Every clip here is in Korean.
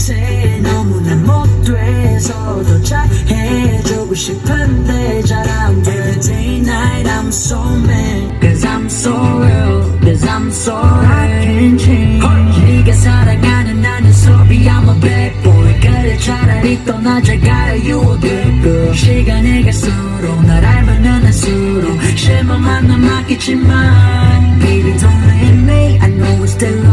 못해 너무나 못 돼서 더 잘해주고 싶은데 잘 안 돼 Every day night I'm so mad Cause I'm so real Cause I'm so I can't change 네가 사랑하는 나는 소비 I'm a bad boy 그래 차라리 떠나자 가라 you a good girl 시간이 갈수록 날 알면 할수록 실망만 남았겠지만 Baby don't leave me I know you still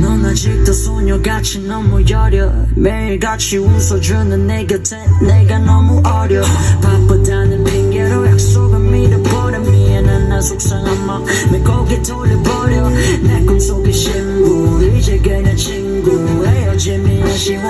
넌 아직도 소녀같이 너무 여려 매일같이 웃어주는 내 곁에 내가 너무 어려 바쁘다는 핑계로 약속을 밀어버려 미안한 나 속상한 마음에 고개 돌려버려 내 이제 그냥 친구 헤어짐이 아쉬운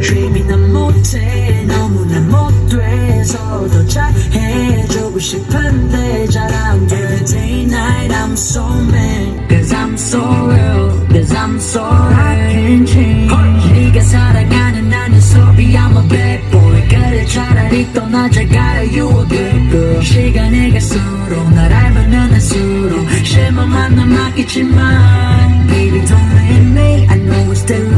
Baby 난 못해 너무나 못 돼서 더 잘해주고 싶은데 잘 안 돼 Every day night I'm so mad Cause I'm so real Cause I'm so I can't change 네가 사랑하는 나는 소비 I'm a bad boy 그래 차라리 떠나자 가라 you a good girl 시간이 갈수록 날 알면 할수록 실망만 남았겠지만 Baby don't leave me I know you still